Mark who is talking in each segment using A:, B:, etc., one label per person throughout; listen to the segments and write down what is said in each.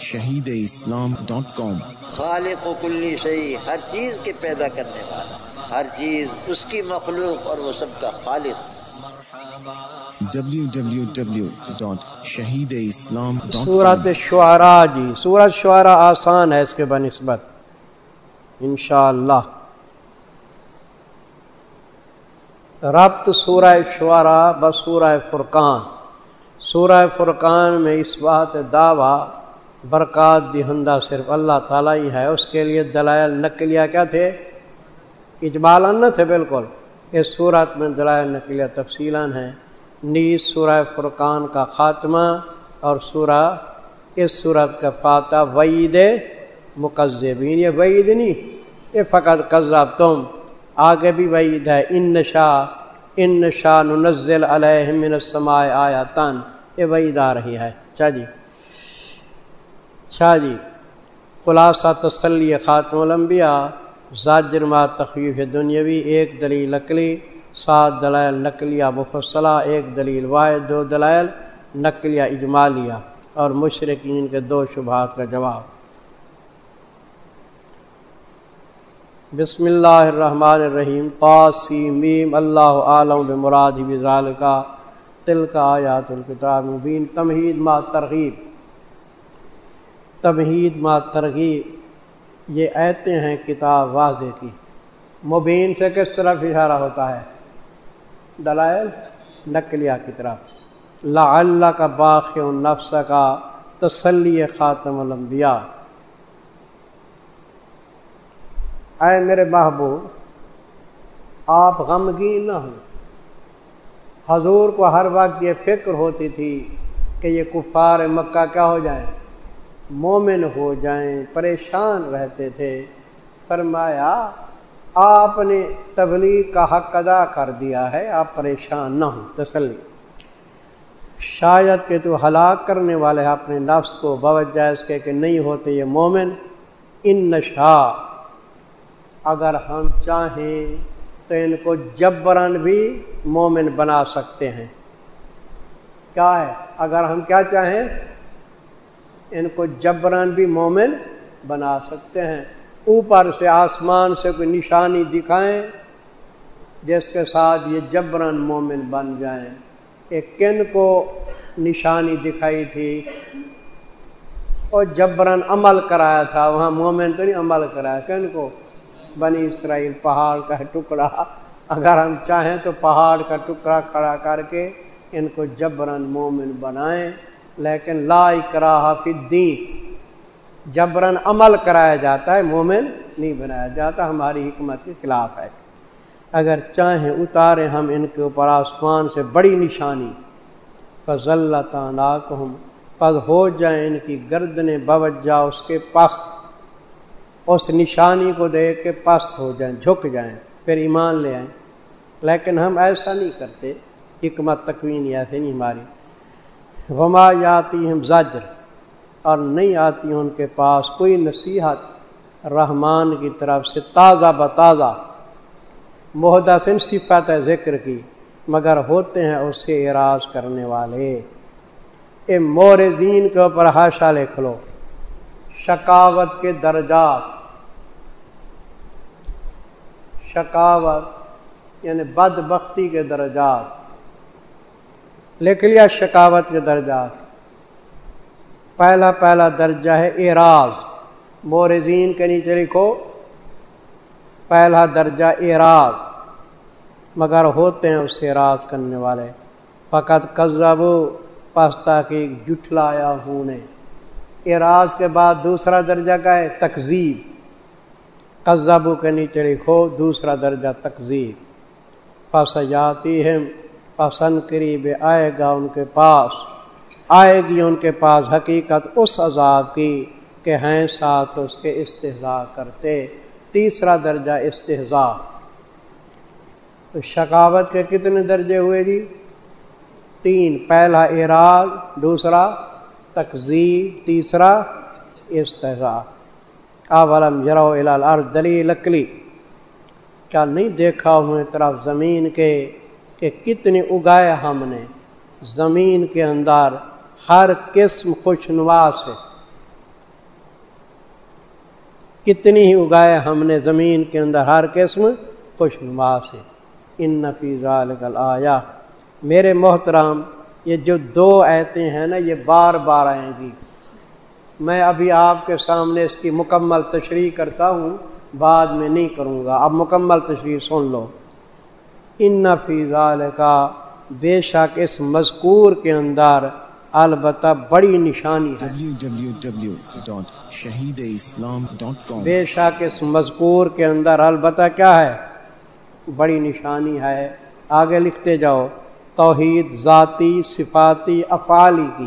A: Shaheed Islam dot کام۔
B: خالق و کلی شہی ہر چیز کے پیدا کرنے والا ہر چیز اس کی مخلوق اور وہ سب کا خالق۔
C: سورت شعراء جی سورت شعراء آسان ہے اس کے بنسبت۔ انشاءاللہ۔ ربط سورہ شعراء بسورہ فرقان۔ سورہ فرقان میں اس بات دعویٰ برکات دہندہ صرف اللہ تعالیٰ ہی ہے۔ اس کے لیے دلائل نقلیہ کیا تھے؟ اجبال نہ تھے بالکل۔ اس صورت میں دلائل نقلیہ تفصیلاً ہیں۔ نیز سورہ فرقان کا خاتمہ اور سورہ اس صورت کا فاتح وعید مقزبین یہ وعید نہیں، یہ فقط قزہ تم۔ آگے بھی وعید ہے۔ ان نشا ان نشا نزل علیہ من السماء آیا تن یہ وعید آ رہی ہے۔ اچھا جی۔ اچھا جی خلاصہ تسلی خاتم الانبیاء، زاجر ما تخویف دنیاوی، ایک دلیل نقلی، سات دلائل نقلیہ مفصلہ، ایک دلیل واحد، دو دلائل نقلیہ اجمالیہ، اور مشرقین کے دو شبہات کا جواب۔ بسم اللہ الرحمن الرحیم پاسی میم، اللہ عالم بمراد بزال کا تل کا آیات الکتاب مبین، تمہید ما ترغیب۔ تمہید ما ترغیب۔ یہ ایتے ہیں کتاب واضح کی۔ مبین سے کس طرف اشارہ ہوتا ہے؟ دلائل نقلیہ کی طرف۔ لا اللہ کا باخ نفس کا تسلی خاتم الانبیاء۔ اے میرے محبوب، آپ غمگین نہ ہوں۔ حضور کو ہر وقت یہ فکر ہوتی تھی کہ یہ کفار مکہ کیا ہو جائیں مومن ہو جائیں، پریشان رہتے تھے۔ فرمایا، آپ نے تبلیغ کا حق ادا کر دیا ہے، آپ پریشان نہ ہوں۔ تسلی۔ شاید کہ تو ہلاک کرنے والے اپنے نفس کو باوجہ اس کے کہ نہیں ہوتے یہ مومن۔ ان نشا، اگر ہم چاہیں تو ان کو جبرن بھی مومن بنا سکتے ہیں۔ کیا ہے؟ اگر ہم کیا چاہیں ان کو جبران بھی مومن بنا سکتے ہیں۔ اوپر سے آسمان سے کوئی نشانی دکھائیں، جس کے ساتھ یہ جبران مومن بن جائیں۔ ایک کن کو نشانی دکھائی تھی اور جبران عمل کرایا تھا۔ وہاں مومن تو نہیں عمل کرایا، کن کو؟ بنی اسرائیل پہاڑ کا ٹکڑا۔ اگر ہم چاہیں تو پہاڑ کا ٹکڑا کھڑا کر کے ان کو جبران مومن بنائیں۔ لیکن لا اکراہ فی الدین جبرن عمل کرایا جاتا ہے، مومن نہیں بنایا جاتا، ہماری حکمت کے خلاف ہے۔ اگر چاہیں اتارے ہم ان کے اوپر آسمان سے بڑی نشانی فض اللہ تعالیٰ ہم پس ہو جائیں ان کی گردنیں بوجہ اس کے پست۔ اس نشانی کو دیکھ کے پست ہو جائیں، جھک جائیں، پھر ایمان لے آئیں۔ لیکن ہم ایسا نہیں کرتے، حکمت تکوین ایسے نہیں ہماری۔ وما جاتی ہم زجر، اور نہیں آتی ان کے پاس کوئی نصیحت رحمان کی طرف سے تازہ بتازہ۔ محدثن صفت ہے ذکر کی، مگر ہوتے ہیں اس سے اراض کرنے والے۔ اے مورزین کے اوپر ہاشا لکھ لو، شکاوت کے درجات۔ شکاوت یعنی بد بختی کے درجات۔ لکھ لیا شکاوت کے درجات پہلا پہلا درجہ ہے اعراض۔ مورزین کے نیچے لکھو، پہلا درجہ اعراض۔ مگر ہوتے ہیں اس سے راز کرنے والے۔ فقط قزب پاستہ کی جٹلایا ہوں نے۔ اعراض کے بعد دوسرا درجہ کا ہے تقزیب قزب کے نیچے لکھو، دوسرا درجہ تقزیب پس جاتی ہے پسند قریب آئے گا ان کے پاس۔ آئے گی ان کے پاس حقیقت اس عذاب کی کہ ہیں ساتھ اس کے استحضاء کرتے۔ تیسرا درجہ استحضاء۔ تو شکاوت کے کتنے درجے ہوئے جی؟ تین، پہلا اراض دوسرا تقزیب تیسرا استحضاء۔ اولم جرو الارض دلی لکلی کیا نہیں دیکھا ہوں طرف زمین کے؟ کہ کتنے اگائے ہم نے۔ زمین کے اندر ہر قسم خوشنوا سے کتنی ہی اگائے ہم نے زمین کے اندر ہر قسم خوش نما سے ان نفیز آیا میرے محترام یہ جو دو ایتے ہیں نا، یہ بار بار آئیں گی۔ میں ابھی آپ کے سامنے اس کی مکمل تشریح کرتا ہوں، بعد میں نہیں کروں گا۔ اب مکمل تشریح سن لو۔ ان نفیز کا بے شک اس مذکور کے اندر البتہ بڑی نشانی ہے۔ بے شک اس مذکور کے اندر البتہ کیا ہے؟ بڑی نشانی ہے۔ آگے لکھتے جاؤ توحید ذاتی صفاتی افعالی کی۔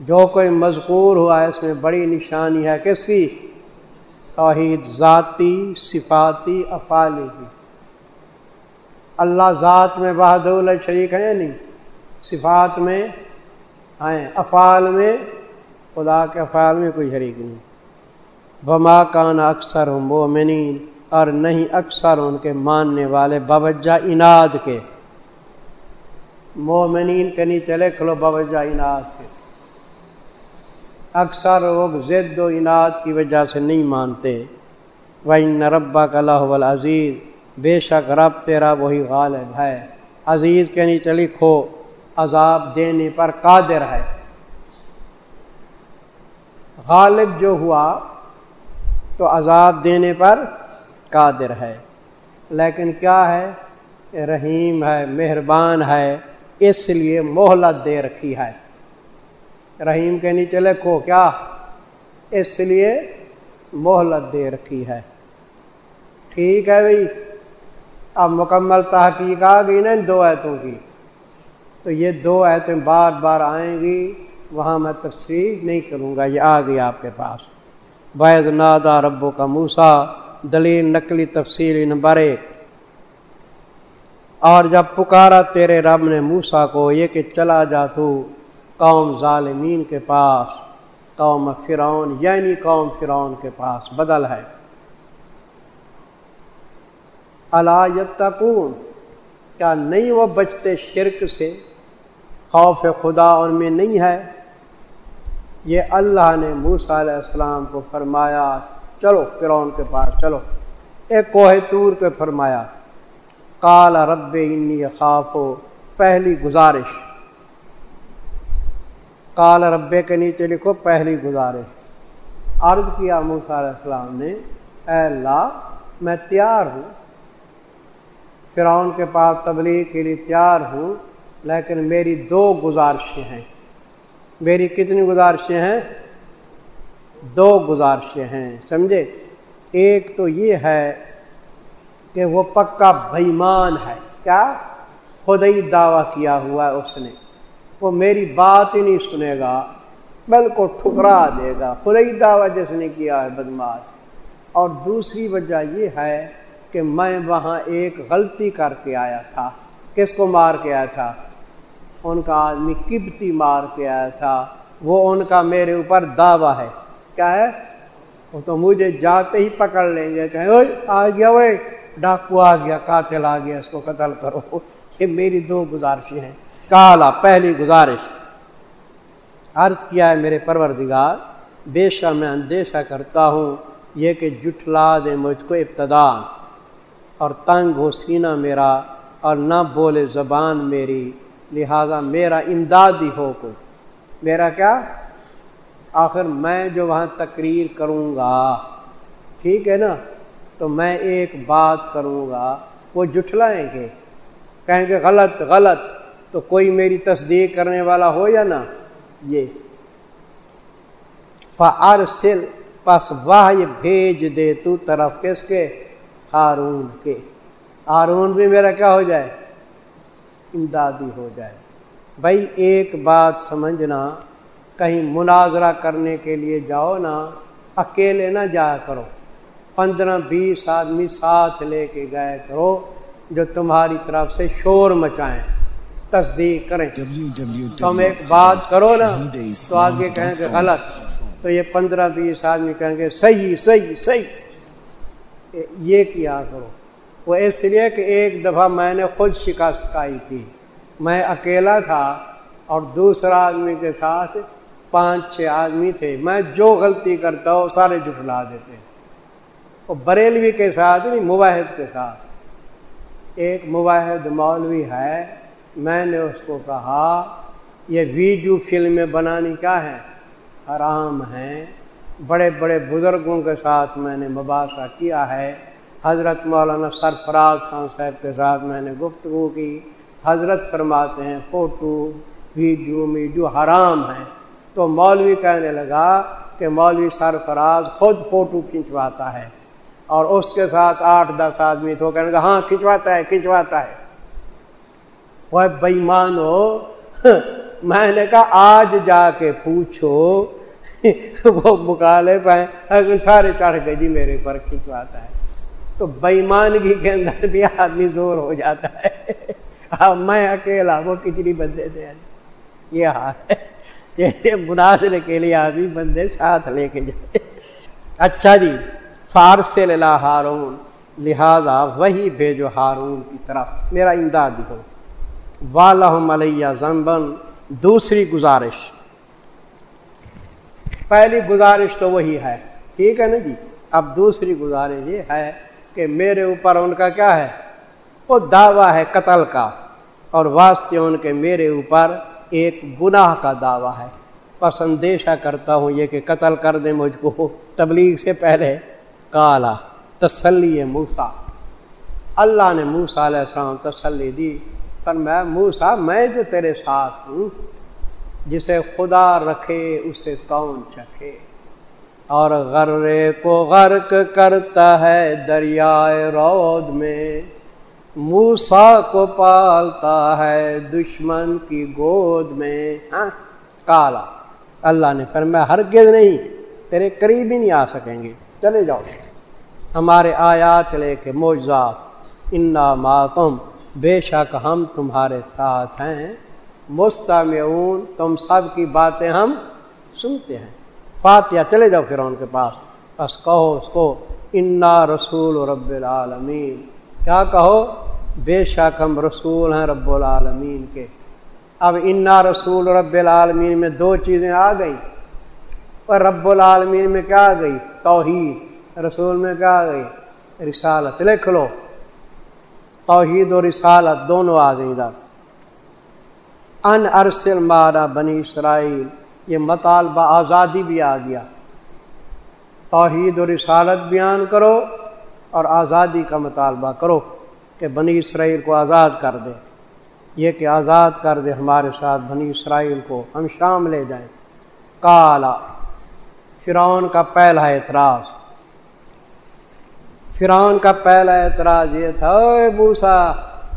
C: جو کوئی مذکور ہوا ہے اس میں بڑی نشانی ہے۔ کس کی؟ توحید ذاتی صفاتی افعالی کی۔ اللہ ذات میں بہادول شریک ہے یا نہیں؟ صفات میں آئیں افعال میں خدا کے افعال میں کوئی شریک نہیں۔ بما کان اکثر ہوں مومنین اور نہیں اکثر ان کے ماننے والے باوجہ اناد کے۔ مومنین کے نہیں چلے کھلو باوجہ اناد کے۔ اکثر لوگ ضد و اناد کی وجہ سے نہیں مانتے۔ وہ نربا کا اللہ عزیز بے شک رب تیرا وہی غالب ہے۔ عزیز کے نیچے لکھو، عذاب دینے پر قادر ہے۔ غالب جو ہوا، تو عذاب دینے پر قادر ہے۔ لیکن کیا ہے؟ رحیم ہے، مہربان ہے، اس لیے مہلت دے رکھی ہے۔ رحیم کے نیچے لکھو، کیا؟ اس لیے مہلت دے رکھی ہے۔ ٹھیک ہے بھائی، اب مکمل تحقیق آ گئی نا دو ایتوں کی۔ تو یہ دو ایتیں بار بار آئیں گی، وہاں میں تفصیل نہیں کروں گا، یہ آ گئی آپ کے پاس۔ بیض نادا ربو کا موسا دلیل نقلی تفصیل نمبر ایک۔ اور جب پکارا تیرے رب نے موسا کو، یہ کہ چلا جا تو قوم ظالمین کے پاس، قوم فرعون یعنی قوم فرعون کے پاس بدل ہے۔ اللہ کیا نہیں وہ بچتے شرک سے؟ خوف خدا ان میں نہیں ہے۔ یہ اللہ نے موسا علیہ السلام کو فرمایا، چلو فرعون کے پاس چلو۔ ایک کوہ تور کے فرمایا کالا رب انی خوف پہلی گزارش۔ کال ربے کے نیچے لکھو، پہلی گزارش۔ عرض کیا موسا علیہ السلام نے، اے اللہ، میں تیار ہوں۔ فرعون کے پاس تبلیغ کے لیے تیار ہوں، لیکن میری دو گزارشیں ہیں۔ میری کتنی گزارشیں ہیں؟ دو گزارشیں ہیں، سمجھے؟ ایک تو یہ ہے کہ وہ پکا بھیمان ہے۔ کیا؟ خود ہی دعویٰ کیا ہوا ہے اس نے۔ وہ میری بات ہی نہیں سنے گا بالکل ٹھکرا دے گا۔ خود ہی دعویٰ جس نے کیا ہے بدماش اور دوسری وجہ یہ ہے کہ میں وہاں ایک غلطی کر کے آیا تھا۔ کس کو مار کے آیا تھا؟ ان کا آدمی کبتی مار کے آیا تھا۔ وہ ان کا میرے اوپر دعویٰ ہے۔ کیا ہے؟ وہ تو مجھے جاتے ہی پکڑ لیں گے۔ کہ آ گیا وہ ڈاکو آ گیا، قاتل آ گیا، اس کو قتل کرو۔ یہ میری دو گزارشیں ہیں۔ کالا پہلی گزارش۔ عرض کیا ہے میرے پروردگار، بے شک میں اندیشہ کرتا ہوں یہ کہ جٹلا دے مجھ کو ابتدا۔ اور تنگ ہو سینہ میرا اور نہ بولے زبان میری، لہذا میرا امدادی ہو کوئی۔ میرا کیا؟ آخر میں جو وہاں تقریر کروں گا۔ ٹھیک ہے نا؟ تو میں ایک بات کروں گا، وہ جٹلائیں گے۔ کہیں گے غلط غلط۔ تو کوئی میری تصدیق کرنے والا ہو یا نا یہ۔ فارسل پس واہ یہ بھیج دے تو طرف کس کے؟ ہارون کے۔ ہارون بھی میرا کیا ہو جائے؟ امدادی ہو جائے۔ بھائی، ایک بات سمجھنا، کہیں مناظرہ کرنے کے لیے جاؤ نا، اکیلے نہ جایا کرو۔ پندرہ بیس آدمی ساتھ لے کے گئے کرو، جو تمہاری طرف سے شور مچائیں۔ تصدیق کریں۔ تم ایک بات کرو نا تو آگے کہیں گے غلط تو یہ پندرہ بیس آدمی کہیں گے صحیح صحیح صحیح۔ یہ کیا کرو؟ وہ اس لیے کہ ایک دفعہ میں نے خود شکست کھائی تھی۔ میں اکیلا تھا اور دوسرا آدمی کے ساتھ پانچ چھ آدمی تھے۔ میں جو غلطی کرتا ہوں سارے جٹلا دیتے۔ وہ بریلوی کے ساتھ نہیں مباحد کے ساتھ۔ ایک مباحد مولوی ہے میں نے اس کو کہا، یہ ویڈیو فلمیں بنانی کیا ہے؟ حرام ہیں۔ بڑے بڑے بزرگوں کے ساتھ میں نے مباحثہ کیا ہے۔ حضرت مولانا سرفراز خان صاحب کے ساتھ میں نے گفتگو کی۔ حضرت فرماتے ہیں، فوٹو، ویڈیو ویڈیو حرام ہیں۔ تو مولوی کہنے لگا کہ مولوی سرفراز خود فوٹو کھنچواتا ہے اور اس کے ساتھ آٹھ دس آدمی تو کہنے لگا ہاں کھنچواتا ہے کھنچواتا ہے۔ وہ بےمان ہو۔ میں نے کہا، آج جا کے پوچھو۔ وہ مکالے پائے اگر سارے چڑھ گئے جی میرے پر کھنچواتا ہے؟ تو بےمانگی کے اندر بھی آدمی زور ہو جاتا ہے۔ اب میں اکیلا، وہ کتنی بندے تھے؟ یہ حال ہے۔ مناظرے کے لیے آدمی بندے ساتھ لے کے جائے۔ اچھا جی فارس اللہ ہارون، لہذا وہی بھیجو ہارون کی طرف۔ میرا امداد ہو والم علیہ زمبن دوسری گزارش۔ پہلی گزارش تو وہی ہے۔ ٹھیک ہے نا جی؟ اب دوسری گزارش یہ ہے کہ میرے اوپر ان کا کیا ہے؟ وہ دعویٰ ہے قتل کا۔ اور واسطے ان کے میرے اوپر ایک گناہ کا دعویٰ ہے۔ بس اندیشہ کرتا ہوں یہ کہ قتل کر دیں مجھ کو۔ تبلیغ سے پہلے۔ کالا تسلی موسا اللہ نے موسا علیہ السلام تسلی دی۔ پر میں موسا میں جو تیرے ساتھ ہوں، جسے خدا رکھے، اسے کون چکھے؟ اور غرے کو غرق کرتا ہے دریائے رود میں۔ موسا کو پالتا ہے دشمن کی گود میں۔ ہاں کالا۔ اللہ نے پھر میں ہرگز نہیں، تیرے قریب ہی نہیں آ سکیں گے۔ چلے جاؤ۔ ہمارے آیات لے کے موجات انا ماتم بے شک ہم تمہارے ساتھ ہیں۔ مستمعون، تم سب کی باتیں ہم سنتے ہیں۔ فاتحہ چلے جاؤ پھر ان کے پاس۔ بس کہو اس کو، انا رسول رب العالمین کیا کہو؟ بے شک ہم رسول ہیں رب العالمین کے۔ اب انا رسول رب العالمین میں دو چیزیں آ گئی اور رب العالمین میں کیا آ گئی؟ توحید۔ رسول میں کیا آ گئی؟ رسالت۔ لکھ لو۔ توحید و رسالت دونوں آ گئی ادھر۔ ان ارسل مارا بنی اسرائیل، یہ مطالبہ آزادی بھی آ گیا۔ توحید و رسالت بیان کرو اور آزادی کا مطالبہ کرو کہ بنی اسرائیل کو آزاد کر دے۔ یہ کہ آزاد کر دے ہمارے ساتھ بنی اسرائیل کو، ہم شام لے جائیں۔ کالا فرعون کا پہلا اعتراض۔ فرعون کا پہلا اعتراض یہ تھا اوے بوسا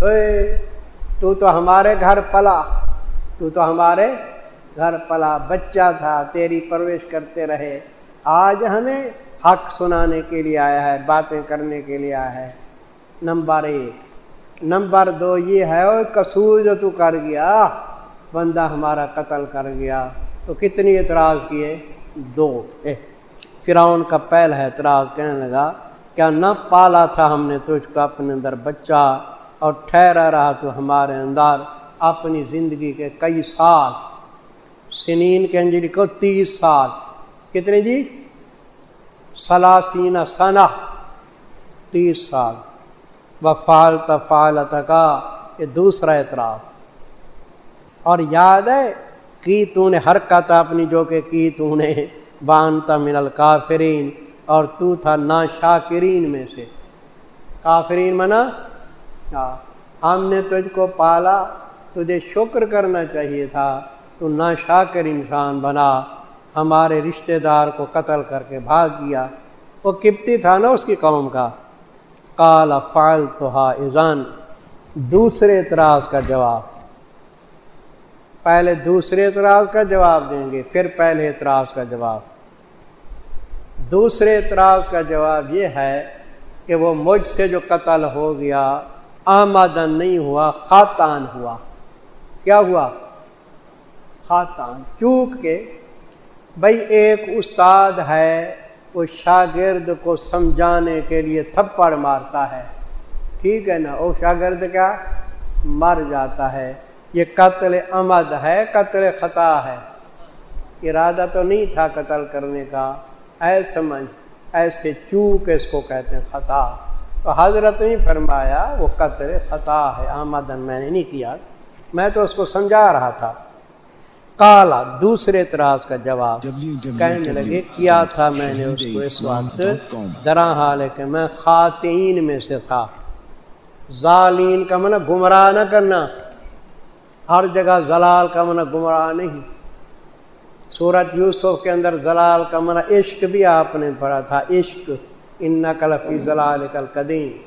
C: اوے تو تو ہمارے گھر پلا، تو تو ہمارے گھر پلا، بچہ تھا، تیری پرویش کرتے رہے، آج ہمیں حق سنانے کے لیے آیا ہے، باتیں کرنے کے لیے آیا ہے۔ نمبر ایک۔ نمبر دو یہ ہے وہ قصور جو تو کر گیا، بندہ ہمارا قتل کر گیا۔ تو کتنی اعتراض کیے؟ دو۔ فرعون کا پہلا اعتراض کہنے لگا کیا نہ پالا تھا ہم نے تجھ کو اپنے اندر بچہ اور ٹھہرا رہا تو ہمارے اندر اپنی زندگی کے کئی سال۔ سنین کے انجلی کو تیس سال۔ کتنے جی؟ سلاسین سنا تیس سال۔ وفال تفال کا یہ دوسرا اعتراف۔ اور یاد ہے، کی تو نے حرکت اپنی جو کہ کی تو نے بانتا من الکافرین۔ اور تو تھا نا شاکرین میں سے۔ کافرین منا ہاں ہم نے تجھ کو پالا، تجھے شکر کرنا چاہیے تھا، تو نہ شاکر انسان بنا، ہمارے رشتہ دار کو قتل کر کے بھاگ گیا۔ وہ کپتی تھا نا اس کی قوم کا۔ کالا فائل تو ایزان دوسرے اعتراض کا جواب۔ پہلے دوسرے اعتراض کا جواب دیں گے، پھر پہلے اعتراض کا جواب۔ دوسرے اعتراض کا جواب یہ ہے کہ وہ مجھ سے جو قتل ہو گیا آمادن نہیں ہوا، خاتان ہوا۔ کیا ہوا؟ خاتان۔ چوک کے بھائی ایک استاد ہے، وہ شاگرد کو سمجھانے کے لیے تھپڑ مارتا ہے۔ ٹھیک ہے نا؟ وہ شاگرد کیا؟ مر جاتا ہے۔ یہ قتل امد ہے، قتل خطا ہے۔ ارادہ تو نہیں تھا قتل کرنے کا۔ اے سمجھ ایسے چوک اس کو کہتے ہیں خطا۔ تو حضرت نے فرمایا وہ قطر خطا ہے آمدن میں نے نہیں کیا۔ میں تو اس کو سمجھا رہا تھا۔ کالا دوسرے اعتراض کا جواب۔ کہنے لگے کیا تھا میں نے اس کو اس وقت درا حال ہے کہ میں خواتین میں سے تھا۔ ظالین کا منع گمراہ نہ کرنا۔ ہر جگہ زلال کا منع گمراہ نہیں۔ سورت یوسف کے اندر زلال کا منع عشق بھی آپ نے پڑھا تھا، عشق ان نقل فی زلال کل قدیم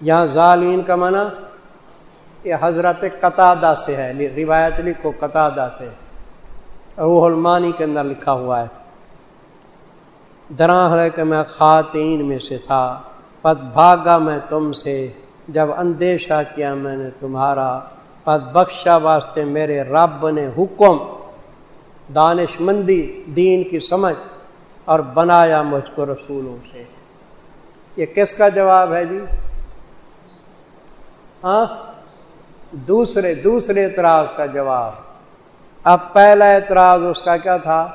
C: یہاں ظالین کا منع یہ حضرت قطع سے ہے، روایت لکھو قطع سے۔ روح المانی کے اندر لکھا ہوا ہے۔ دراں ہے کہ میں خواتین میں سے تھا پت بھاگا میں تم سے، جب اندیشہ کیا میں نے تمہارا پت بخشا واسطے میرے رب نے حکم۔ دانش مندی دین کی سمجھ اور بنایا مجھ کو رسولوں سے۔ یہ کس کا جواب ہے جی؟ ہاں؟ دوسرے دوسرے اعتراض کا جواب۔ اب پہلا اعتراض اس کا کیا تھا؟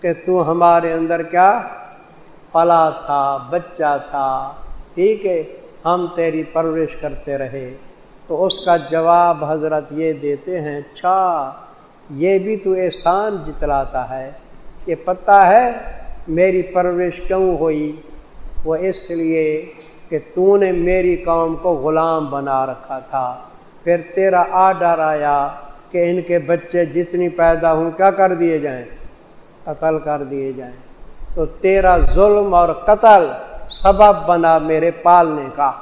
C: کہ تو ہمارے اندر کیا؟ پلا تھا، بچہ تھا۔ ٹھیک ہے، ہم تیری پرورش کرتے رہے۔ تو اس کا جواب حضرت یہ دیتے ہیں اچھا یہ بھی تو احسان جتلاتا ہے یہ پتہ ہے میری پرورش کیوں ہوئی؟ وہ اس لیے کہ تو نے میری قوم کو غلام بنا رکھا تھا۔ پھر تیرا آڈر آیا کہ ان کے بچے جتنی پیدا ہوں، کیا کر دیے جائیں؟ قتل کر دیے جائیں۔ تو تیرا ظلم اور قتل سبب بنا میرے پالنے کا۔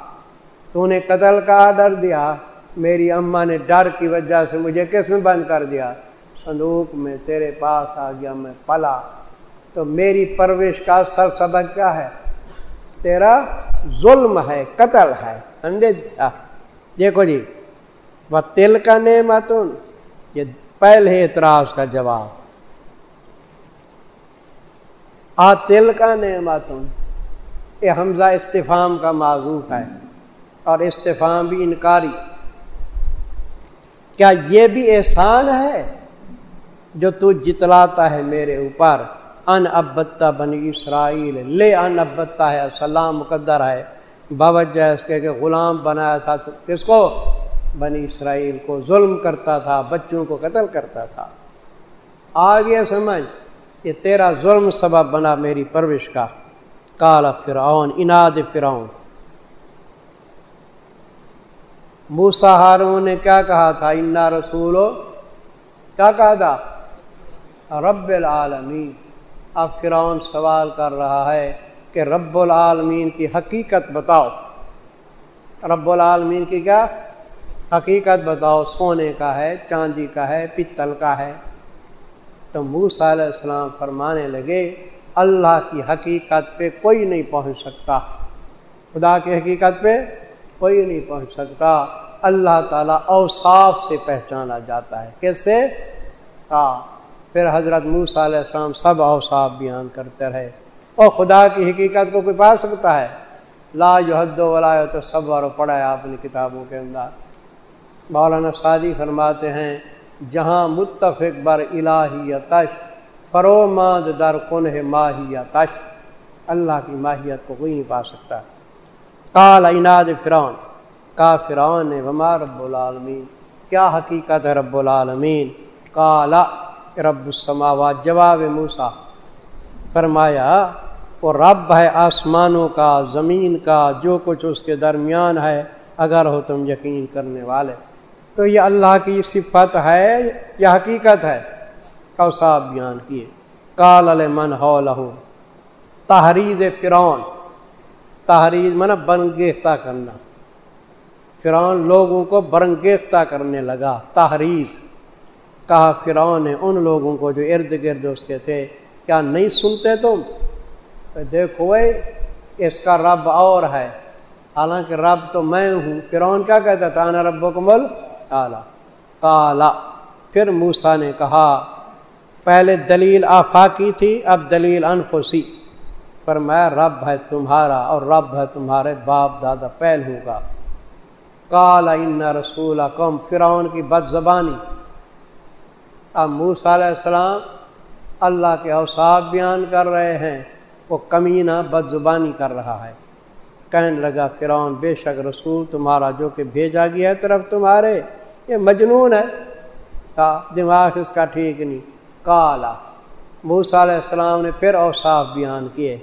C: تو نے قتل کا آڈر دیا۔ میری اماں نے ڈر کی وجہ سے مجھے کس میں بند کر دیا۔ صندوق میں تیرے پاس آ گیا میں پلا۔ تو میری پروش کا سر سبق کیا ہے؟ تیرا ظلم ہے، قتل ہے۔ انڈے دیکھو جی وہ تل کا نعمتن۔ یہ پہلے اعتراض کا جواب۔ آ تل کا نعمتن۔ یہ حمزہ استفام کا معذوف ہے اور استفام بھی انکاری۔ کیا یہ بھی احسان ہے؟ جو تو جتلاتا ہے میرے اوپر۔ ان ابتا بنی اسرائیل، لے ان ابتا ہے، سلام مقدر ہے۔ باوجہ اس کے کہ غلام بنایا تھا تو کس کو؟ بنی اسرائیل کو ظلم کرتا تھا، بچوں کو قتل کرتا تھا۔ آگے سمجھ، یہ تیرا ظلم سبب بنا میری پروش کا۔ کالا فرعون، اناد فرعون۔ موسا ہارون نے کیا کہا تھا؟ انا رسولو کیا کہا تھا؟ رب العالمین۔ اب فرعون سوال کر رہا ہے کہ رب العالمین کی حقیقت بتاؤ۔ رب العالمین کی کیا حقیقت بتاؤ؟ سونے کا ہے، چاندی کا ہے پتل کا ہے۔ تو موسا علیہ السلام فرمانے لگے، اللہ کی حقیقت پہ کوئی نہیں پہنچ سکتا۔ خدا کی حقیقت پہ کوئی نہیں پہنچ سکتا۔ اللہ تعالیٰ اوصاف سے پہچانا جاتا ہے۔ کیسے ہاں پھر حضرت موسا علیہ السلام سب اوصاف بیان کرتے رہے۔ اور خدا کی حقیقت کو کوئی پا سکتا ہے؟ لا جو حد و تو سب اور پڑھا ہے اپنی کتابوں کے اندر۔ مولانا سعدی فرماتے ہیں، جہاں متفق بر الہی تش فرو ماند در کن ہے ماہی تش اللہ کی ماہیت کو کوئی نہیں پا سکتا۔ کال اناد فرعون۔ کا فرعون وما رب العالمین۔ کیا حقیقت ہے رب العالمین؟ کالا رب السماوات، جواب موسا فرمایا، وہ رب ہے آسمانوں کا، زمین کا، جو کچھ اس کے درمیان ہے، اگر ہو تم یقین کرنے والے. تو یہ اللہ کی صفت ہے یا حقیقت ہے۔ صاحب بیان کیے۔ کال المن ہو لہو۔ تحریز فرعون۔ تحریر من مطلب برنگیختہ کرنا۔ فرعون لوگوں کو برنگیختہ کرنے لگا۔ تحریز۔ کہا فرعون نے ان لوگوں کو جو ارد گرد اس کے تھے، کیا نہیں سنتے تم؟ دیکھو اس کا رب اور ہے۔ حالانکہ رب تو میں ہوں۔ فرعون کیا کہتا تھا؟ نا رب کو مل کالا پھر موسا نے کہا، پہلے دلیل آفاقی تھی، اب دلیل انفسی پر میں رب ہے تمہارا اور رب ہے تمہارے باپ دادا پہل ہوگا۔ کالا ان رسول قوم فرعون کی بد زبانی۔ اب موسا علیہ السلام اللہ کے اوساف بیان کر رہے ہیں وہ کمینہ بد زبانی کر رہا ہے۔ کہنے لگا فرعون بے شک رسول تمہارا جو کہ بھیجا گیا ہے طرف تمہارے یہ مجنون ہے۔ دماغ اس کا ٹھیک نہیں۔ کالا موسا علیہ السلام نے پھر اوصاف بیان کیے۔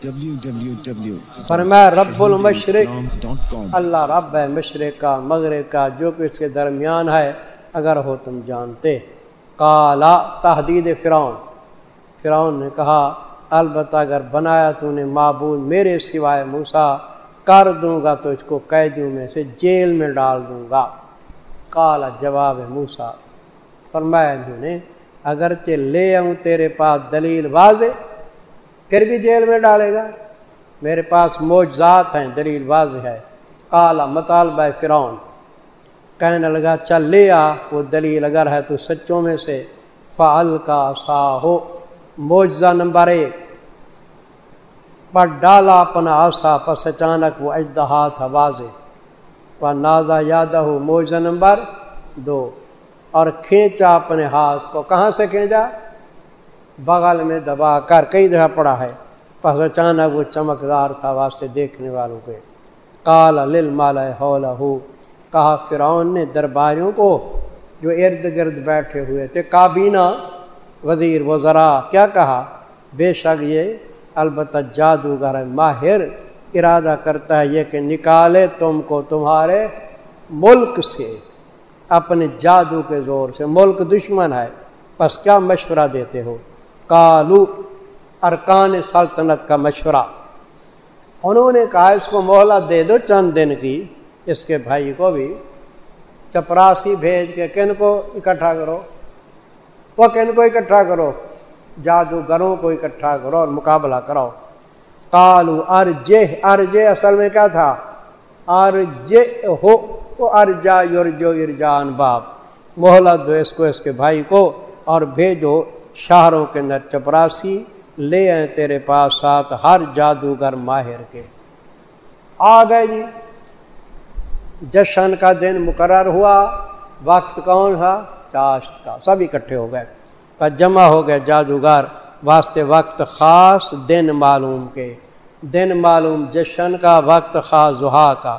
C: فرمایا رب المشرق اللہ رب ہے مشرق کا مغرب کا جو کہ اس کے درمیان ہے اگر ہو تم جانتے۔ کالا تحدید فرعون۔ فرعون نے کہا، البتہ اگر بنایا تو نے معبود میرے سوائے موسا کر دوں گا تو اس کو قیدیوں میں سے جیل میں ڈال دوں گا۔ کالا جواب موسا فرمایا انہوں نے، اگرچہ لے آؤں تیرے پاس دلیل واضح، پھر بھی جیل میں ڈالے گا۔ میرے پاس موجات ہیں، دلیل واضح ہے۔ کالا مطالبہ فرعون کہنے لگا، چل لے آ، وہ دلیل اگر ہے تو سچوں میں سے۔ فعل کا سا ہو۔ موجزہ نمبر ایک۔ پر ڈالا اپنا آسا پس اچانک وہ اجدہا تھا واضح۔ و نازا یادہ ہو موجزہ نمبر دو۔ اور کھینچا اپنے ہاتھ کو۔ کہاں سے کھینچا؟ بغل میں دبا کر۔ کئی دفعہ پڑا ہے۔ پس اچانک وہ چمکدار تھا واسطے دیکھنے والوں کے۔ کالا لل مالا ہو کہا فرعون نے درباریوں کو جو ارد گرد بیٹھے ہوئے تھے، کابینہ وزیر وہ ذرا کیا کہا؟ بے شک یہ البتہ جادوگر ہے ماہر ارادہ کرتا ہے یہ کہ نکالے تم کو تمہارے ملک سے، اپنے جادو کے زور سے، ملک دشمن ہے بس کیا مشورہ دیتے ہو؟ کالو ارکان سلطنت کا مشورہ۔ انہوں نے کہا، اس کو مہلت دے دو چند دن کی۔ اس کے بھائی کو بھی چپراسی بھیج کے کن کو اکٹھا کرو؟ وہ کن کو اکٹھا کرو؟ جادوگروں کو اکٹھا کرو اور مقابلہ کرو کالو ارجے ارجے اصل میں کیا تھا؟ ارجے ہو وہ ارجا یورجو ارجان باپ۔ محلت دو اس کو، اس کے بھائی کو اور بھیجو شہروں کے اندر چپراسی۔ لے آئے تیرے پاس ساتھ ہر جادوگر ماہر کے۔ آ گئے جی۔ جشن کا دن مقرر ہوا، وقت کون تھا؟ چاشت کا۔ سب اکٹھے ہو گئے۔ پر جمع ہو گئے جادوگر۔ واسطے وقت خاص، دن معلوم کے۔ دن معلوم جشن کا، وقت خاص زحا کا۔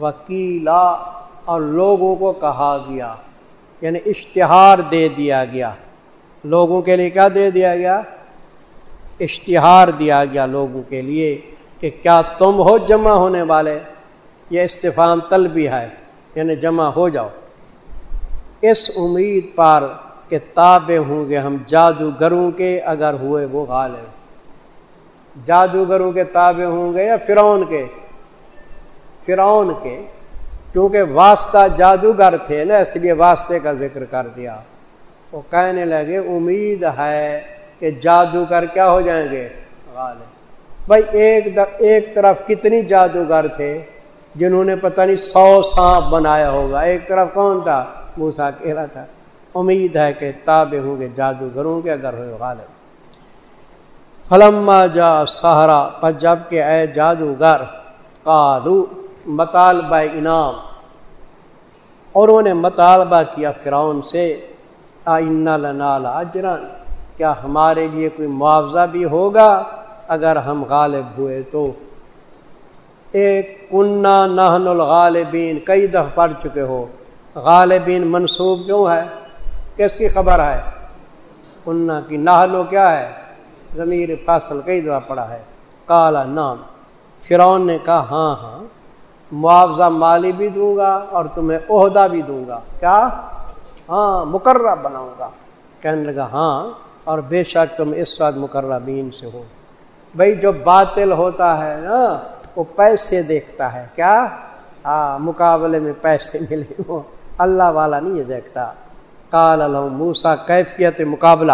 C: وکیلا اور لوگوں کو کہا گیا۔ یعنی اشتہار دے دیا گیا۔ لوگوں کے لیے کیا دے دیا گیا؟ اشتہار دیا گیا لوگوں کے لیے کہ کیا تم ہو جمع ہونے والے؟ یہ استفام تل بھی ہے یعنی جمع ہو جاؤ۔ اس امید پر کہ تابے ہوں گے ہم جادوگروں کے، اگر ہوئے وہ غالب۔ جادوگروں کے تابے ہوں گے یا فرعون کے؟ فرعون کے، کیونکہ واسطہ جادوگر تھے نا، اس لیے واسطے کا ذکر کر دیا۔ وہ کہنے لگے، امید ہے کہ جادوگر کیا ہو جائیں گے؟ غالب۔ بھائی، ایک ایک طرف کتنی جادوگر تھے؟ جنہوں نے پتہ نہیں سو سانپ بنایا ہوگا۔ ایک طرف کون تھا؟ موسا کہہ تھا۔ امید ہے کہ تابے ہوں گے، جادوگروں کے اگر ہوئے غالب۔ فلما جا سہارا پر جبکہ اے جادوگر کالو مطالبہ انعام۔ اور انہوں نے مطالبہ کیا فرعون سے آئینہ لنالا اجران کیا ہمارے لیے کوئی معاوضہ بھی ہوگا؟ اگر ہم غالب ہوئے تو ایک کنہ نہن الغالبین، کئی دفعہ پڑھ چکے ہو۔ غالبین منصوب کیوں ہے؟ کس کی خبر ہے؟ کنہ کی نہلو کیا ہے؟ ضمیر فاصل کئی دفعہ پڑھا ہے۔ کالا نام فرعون نے کہا ہاں ہاں معاوضہ مالی بھی دوں گا اور تمہیں عہدہ بھی دوں گا۔ کیا؟ ہاں مقررہ بناؤں گا۔ کہنے لگا ہاں اور بے شک تم اس وقت مقررہ بین سے ہو۔ بھائی جو باطل ہوتا ہے نا وہ پیسے دیکھتا ہے۔ کیا؟ ہاں مقابلے میں پیسے ملے۔ وہ اللہ والا نہیں یہ دیکھتا۔ کال موسا کیفیت مقابلہ۔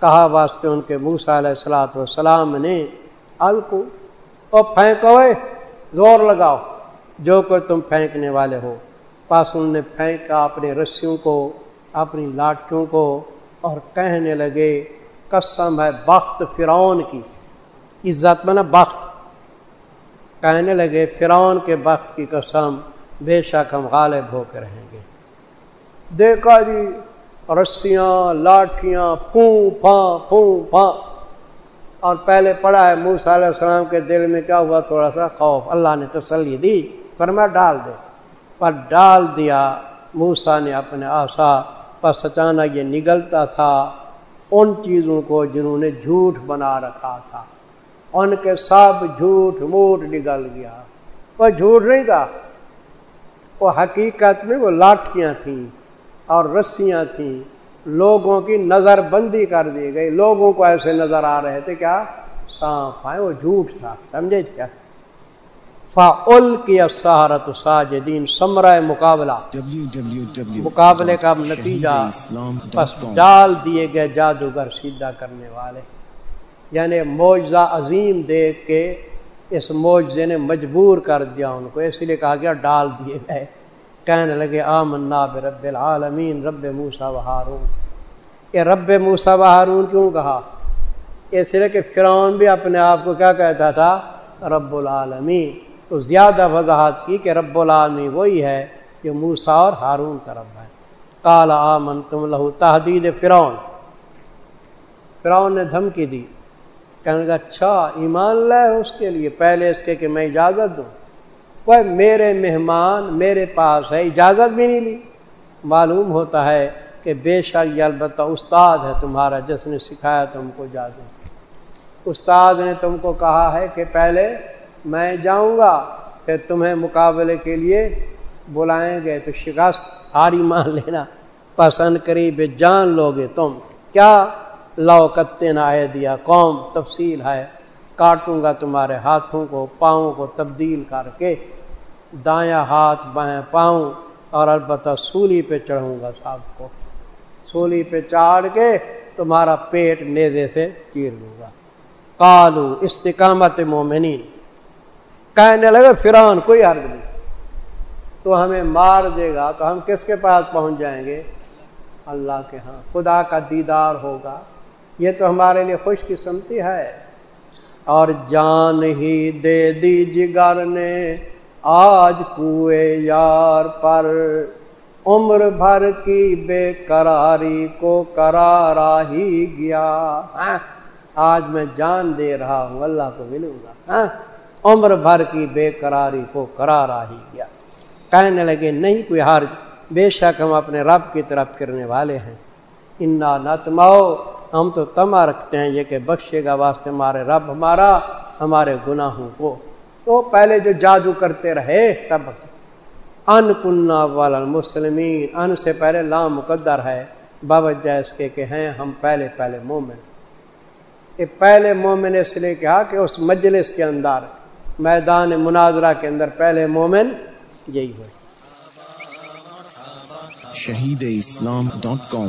C: کہا واسطے ان کے موسا علیہ السلاۃ والسلام نے، الکو اور پھینکو زور لگاؤ۔ جو کوئی تم پھینکنے والے ہو۔ پاس ان نے پھینکا اپنے رسیوں کو، اپنی لاٹھیوں کو اور کہنے لگے، قسم ہے بخت فرعون کی۔ عزت میں نا بخت۔ کہنے لگے، فرعون کے بخت کی قسم، بے شک ہم غالب ہو کے رہیں گے۔ دیکھا جی رسیاں لاٹیاں پھوں، پھاں پھوں، پھاں۔ اور پہلے پڑھا ہے موسا علیہ السلام کے دل میں کیا ہوا؟ تھوڑا سا خوف۔ اللہ نے تسلی دی پر میں ڈال دے۔ پر ڈال دیا موسا نے اپنے آسا پر سچانا یہ نگلتا تھا، ان چیزوں کو جنہوں نے جھوٹ بنا رکھا تھا۔ ان کے سب جھوٹ موٹ نگل گیا۔ وہ جھوٹ نہیں تھا۔ وہ حقیقت میں وہ لاٹیاں تھیں اور رسیاں تھیں۔ لوگوں کی نظر بندی کر دی گئی۔ لوگوں کو ایسے نظر آ رہے تھے کیا؟ سانپ آئے۔ وہ جھوٹ تھا۔ سمجھے کیا؟ فا کی سہارت ساجدین سمرہ مقابلہ۔ مقابلے کا نتیجہ۔ بس ڈال دیے گئے جادوگر سیدھا کرنے والے۔ یعنی معجزہ عظیم دیکھ کے اس معجزے نے مجبور کر دیا ان کو، اس لیے کہا گیا ڈال دیے گئے۔ کہنے لگے، آمنا رب العالمین، رب موسا و ہارون۔ یہ رب موسا و ہارون کیوں کہا؟ اس لیے کہ فرعون بھی اپنے آپ کو کیا کہتا تھا؟ رب العالمین۔ تو زیادہ وضاحت کی کہ رب العالمین وہی ہے کہ موسا اور ہارون کا رب ہے۔ کالا آمن تم لہو تحدید فرعون۔ فرعون نے دھمکی دی۔ کہنے لگا اچھا ایمان لے اس کے لیے، پہلے اس کے کہ میں اجازت دوں. وہ میرے مہمان میرے پاس ہے، اجازت بھی نہیں لی۔ معلوم ہوتا ہے کہ بے شک یہ البتہ استاد ہے تمہارا جس نے سکھایا تم کو جادو استاد نے تم کو کہا ہے کہ پہلے میں جاؤں گا، پھر تمہیں مقابلے کے لیے بلائیں گے۔ تو شکست، ہاری مان لینا، پسند قریب جان لو گے تم۔ کیا لو کتے نہ آئے دیا قوم، تفصیل ہے۔ کاٹوں گا تمہارے ہاتھوں کو، پاؤں کو تبدیل کر کے۔ دایاں ہاتھ بائیں پاؤں اور البتہ سولی پہ چڑھوں گا صاحب کو۔ سولی پہ چاڑ کے تمہارا پیٹ نیزے سے چیر دوں گا۔ کالو استقامت مومنین۔ کہنے لگے فران کوئی حرض نہیں۔ تو ہمیں مار دے گا، تو ہم کس کے پاس پہنچ جائیں گے؟ اللہ کے ہاں خدا کا دیدار ہوگا۔ یہ تو ہمارے لیے خوش قسمتی ہے۔ اور جان ہی دے دی جگر نے آج کوئے یار پر۔ عمر بھر کی بے قراری کو کرارا ہی گیا۔ ہاں، آج میں جان دے رہا ہوں، اللہ کو ملوں گا۔ ہاں، عمر بھر کی بے قراری کو کرارا ہی گیا۔ کہنے لگے، نہیں کوئی ہار بے شک ہم اپنے رب کی طرف پھرنے والے ہیں۔ انا نتماؤ ہم تو تما رکھتے ہیں یہ کہ بخشے گا واسطے ہمارے رب، ہمارا، ہمارے گناہوں کو۔ تو پہلے جو جادو کرتے رہے، سب ان کنہ والا مسلمین ان سے پہلے لام مقدر ہے۔ باوجہ اس کے کہ ہیں، ہم پہلے پہلے مومن۔ یہ پہلے مومن اس لیے کہا کہ اس مجلس کے اندر، میدان مناظرہ کے اندر پہلے مومن یہی ہوئے۔
A: شہید اسلام ڈاٹ کام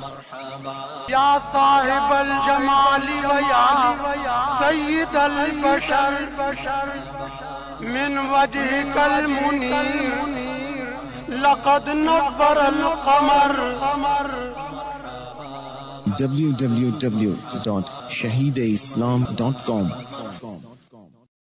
D: یا صاحب الجمال و یا سید البشر، من وجه کل منیر لقد نور القمر۔
A: www.shahideislam.com